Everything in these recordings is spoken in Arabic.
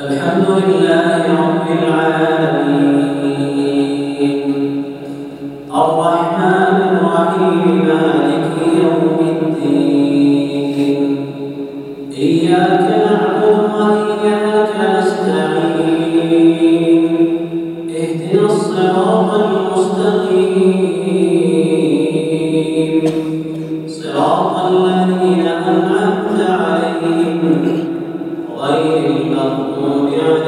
الحمد لله رب العالمين. الرحمن الرحيم مالك يوم الدين. إياك نعبد وإياك اهدنا الصراط المستقيم. صراط الذين أنعمت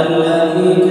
الذي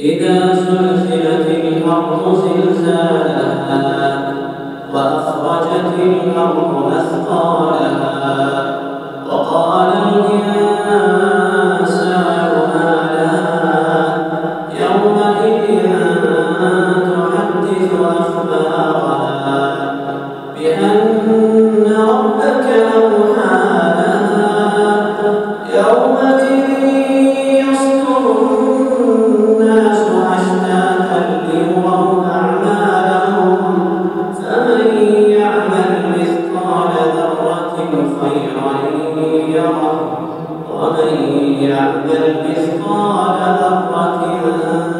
إذا سلسلت الأرض زلزالها وأخرجت الأرض أثقالها يعمل مثقال ذرة